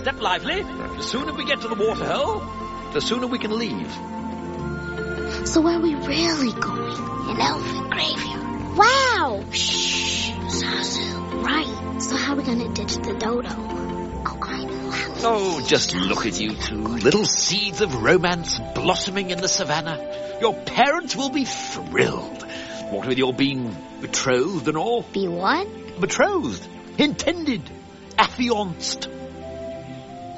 Step lively. The sooner we get to the waterhole, the sooner we can leave. So where are we really going? An elephant graveyard. Wow! Shh, Zazu. Right. So how are we gonna ditch the dodo? Oh, I know how. Oh, just look at you two, little seeds of romance blossoming in the savannah. Your parents will be thrilled. What with your being betrothed and all? Be what? Betrothed, intended, affianced.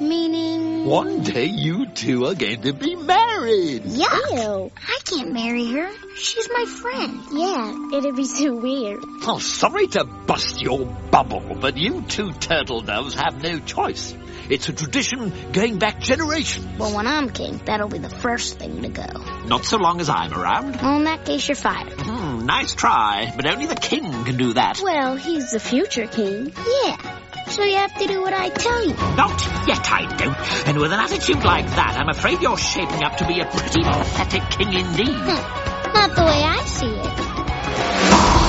Meaning. One day you two are going to be married. Yuck. Ew. I can't marry her. She's my friend. Yeah, it'd be too weird. Oh, sorry to bust your bubble, but you two turtle doves have no choice. It's a tradition going back generations. Well, when I'm king, that'll be the first thing to go. Not so long as I'm around. Well, in that case, you're fired. Hmm, nice try, but only the king can do that. Well, he's the future king. Yeah. So you have to do what I tell you. Not yet, I don't. And with an attitude like that, I'm afraid you're shaping up to be a pretty pathetic king indeed. Not the way I see it.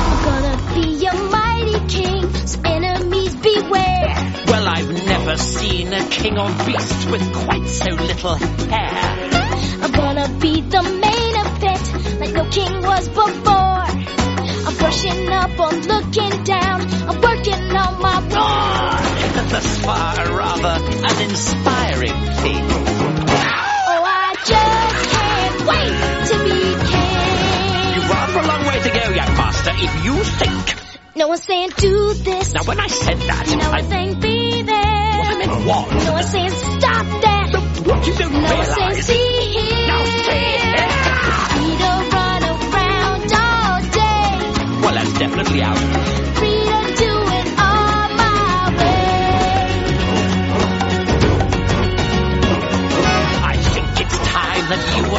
I'm gonna be a mighty king, so enemies beware. Well, I've never seen a king or beast with quite so little hair. I'm gonna be the main event, like no king was before. I'm brushing up, I'm looking down, I'm working on my roar. Thus far, rather an inspiring thing. Oh, I just can't wait to be king. You've rather a long way to go, young master, if you think. No one's saying do this. Now, when I said that, No I one's saying be there. What I meant was... No one's saying stop that. What you don't No one's saying see here.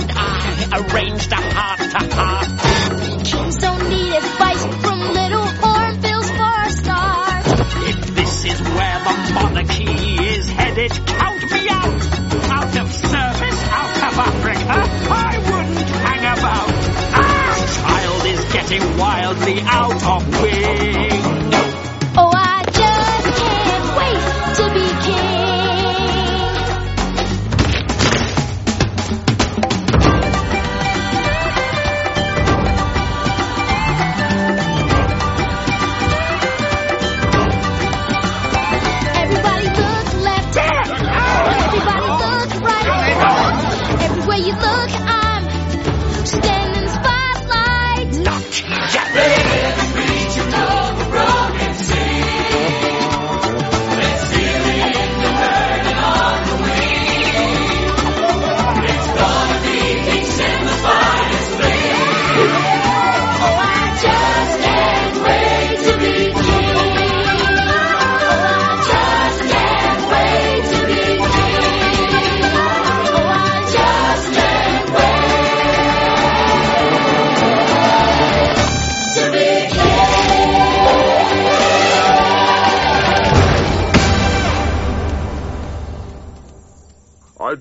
And I arranged a heart-to-heart. Kings don't need advice from little hornbills for a start. If this is where the monarchy is headed, count me out. Out of service, out of Africa, I wouldn't hang about. Our child is getting wildly out of wing.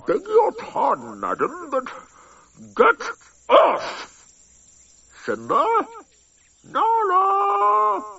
Beg your pardon, madam, but get off! Simba? Nala!